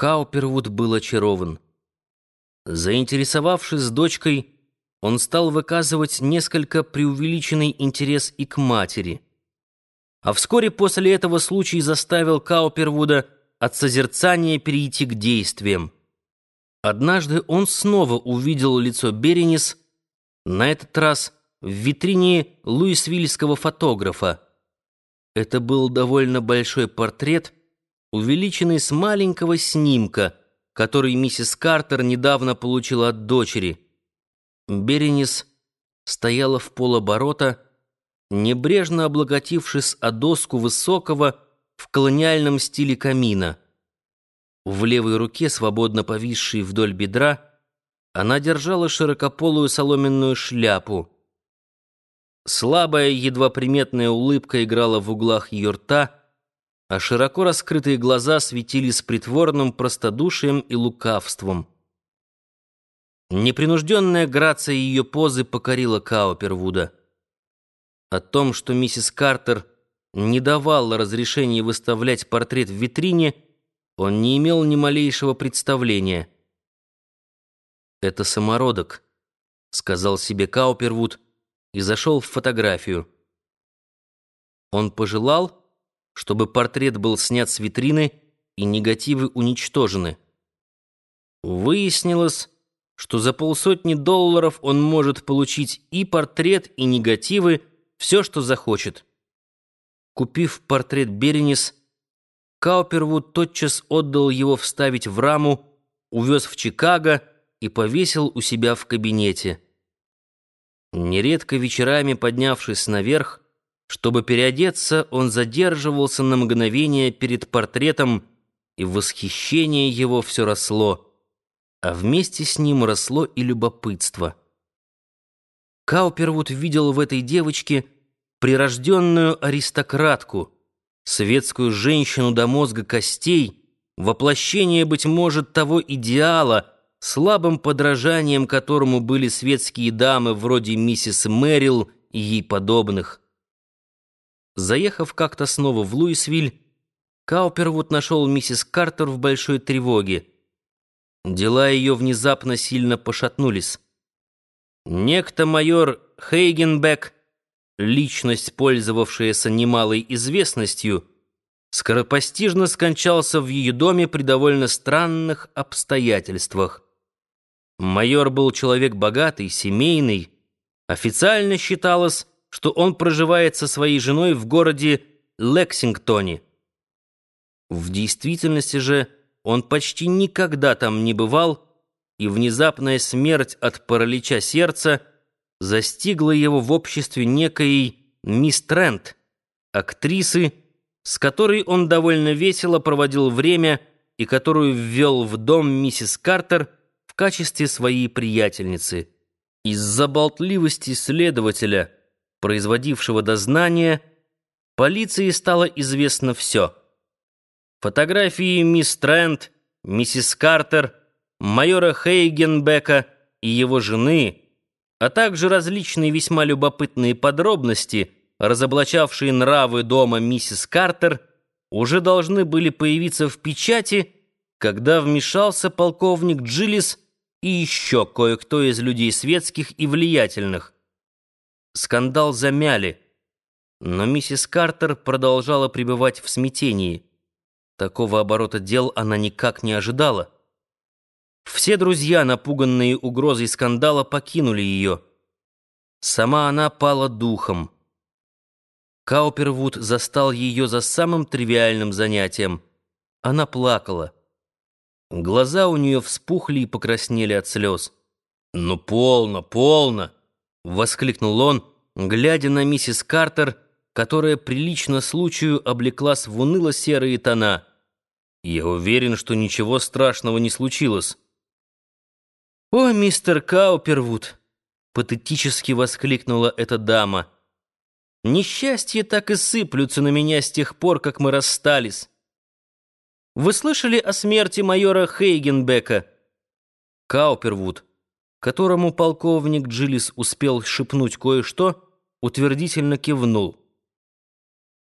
Каупервуд был очарован. Заинтересовавшись дочкой, он стал выказывать несколько преувеличенный интерес и к матери. А вскоре после этого случай заставил Каупервуда от созерцания перейти к действиям. Однажды он снова увидел лицо Беренис, на этот раз в витрине луисвильского фотографа. Это был довольно большой портрет — увеличенный с маленького снимка, который миссис Картер недавно получила от дочери. Беренис стояла в полоборота, небрежно облокотившись о доску высокого в колониальном стиле камина. В левой руке, свободно повисшей вдоль бедра, она держала широкополую соломенную шляпу. Слабая, едва приметная улыбка играла в углах ее рта — а широко раскрытые глаза светились притворным простодушием и лукавством. Непринужденная грация ее позы покорила Каупервуда. О том, что миссис Картер не давала разрешения выставлять портрет в витрине, он не имел ни малейшего представления. «Это самородок», — сказал себе Каупервуд и зашел в фотографию. Он пожелал чтобы портрет был снят с витрины и негативы уничтожены. Выяснилось, что за полсотни долларов он может получить и портрет, и негативы, все, что захочет. Купив портрет Беренис, Каупервуд тотчас отдал его вставить в раму, увез в Чикаго и повесил у себя в кабинете. Нередко вечерами, поднявшись наверх, чтобы переодеться, он задерживался на мгновение перед портретом, и восхищение его все росло, а вместе с ним росло и любопытство. Каупервуд видел в этой девочке прирожденную аристократку, светскую женщину до мозга костей, воплощение, быть может, того идеала, слабым подражанием которому были светские дамы вроде миссис Мэрил и ей подобных. Заехав как-то снова в Луисвиль, Каупервуд нашел миссис Картер в большой тревоге. Дела ее внезапно сильно пошатнулись. Некто майор Хейгенбек, личность, пользовавшаяся немалой известностью, скоропостижно скончался в ее доме при довольно странных обстоятельствах. Майор был человек богатый, семейный. Официально считалось, что он проживает со своей женой в городе Лексингтоне. В действительности же он почти никогда там не бывал, и внезапная смерть от паралича сердца застигла его в обществе некой мисс Трент, актрисы, с которой он довольно весело проводил время и которую ввел в дом миссис Картер в качестве своей приятельницы. Из-за болтливости следователя – производившего дознание, полиции стало известно все. Фотографии мисс Трент, миссис Картер, майора Хейгенбека и его жены, а также различные весьма любопытные подробности, разоблачавшие нравы дома миссис Картер, уже должны были появиться в печати, когда вмешался полковник Джилис и еще кое-кто из людей светских и влиятельных. Скандал замяли, но миссис Картер продолжала пребывать в смятении. Такого оборота дел она никак не ожидала. Все друзья, напуганные угрозой скандала, покинули ее. Сама она пала духом. Каупервуд застал ее за самым тривиальным занятием. Она плакала. Глаза у нее вспухли и покраснели от слез. «Ну, полно, полно!» — воскликнул он, глядя на миссис Картер, которая прилично случаю облеклась в уныло-серые тона. «Я уверен, что ничего страшного не случилось». «О, мистер Каупервуд!» — патетически воскликнула эта дама. «Несчастья так и сыплются на меня с тех пор, как мы расстались. Вы слышали о смерти майора Хейгенбека?» Каупервуд которому полковник Джилис успел шепнуть кое-что, утвердительно кивнул.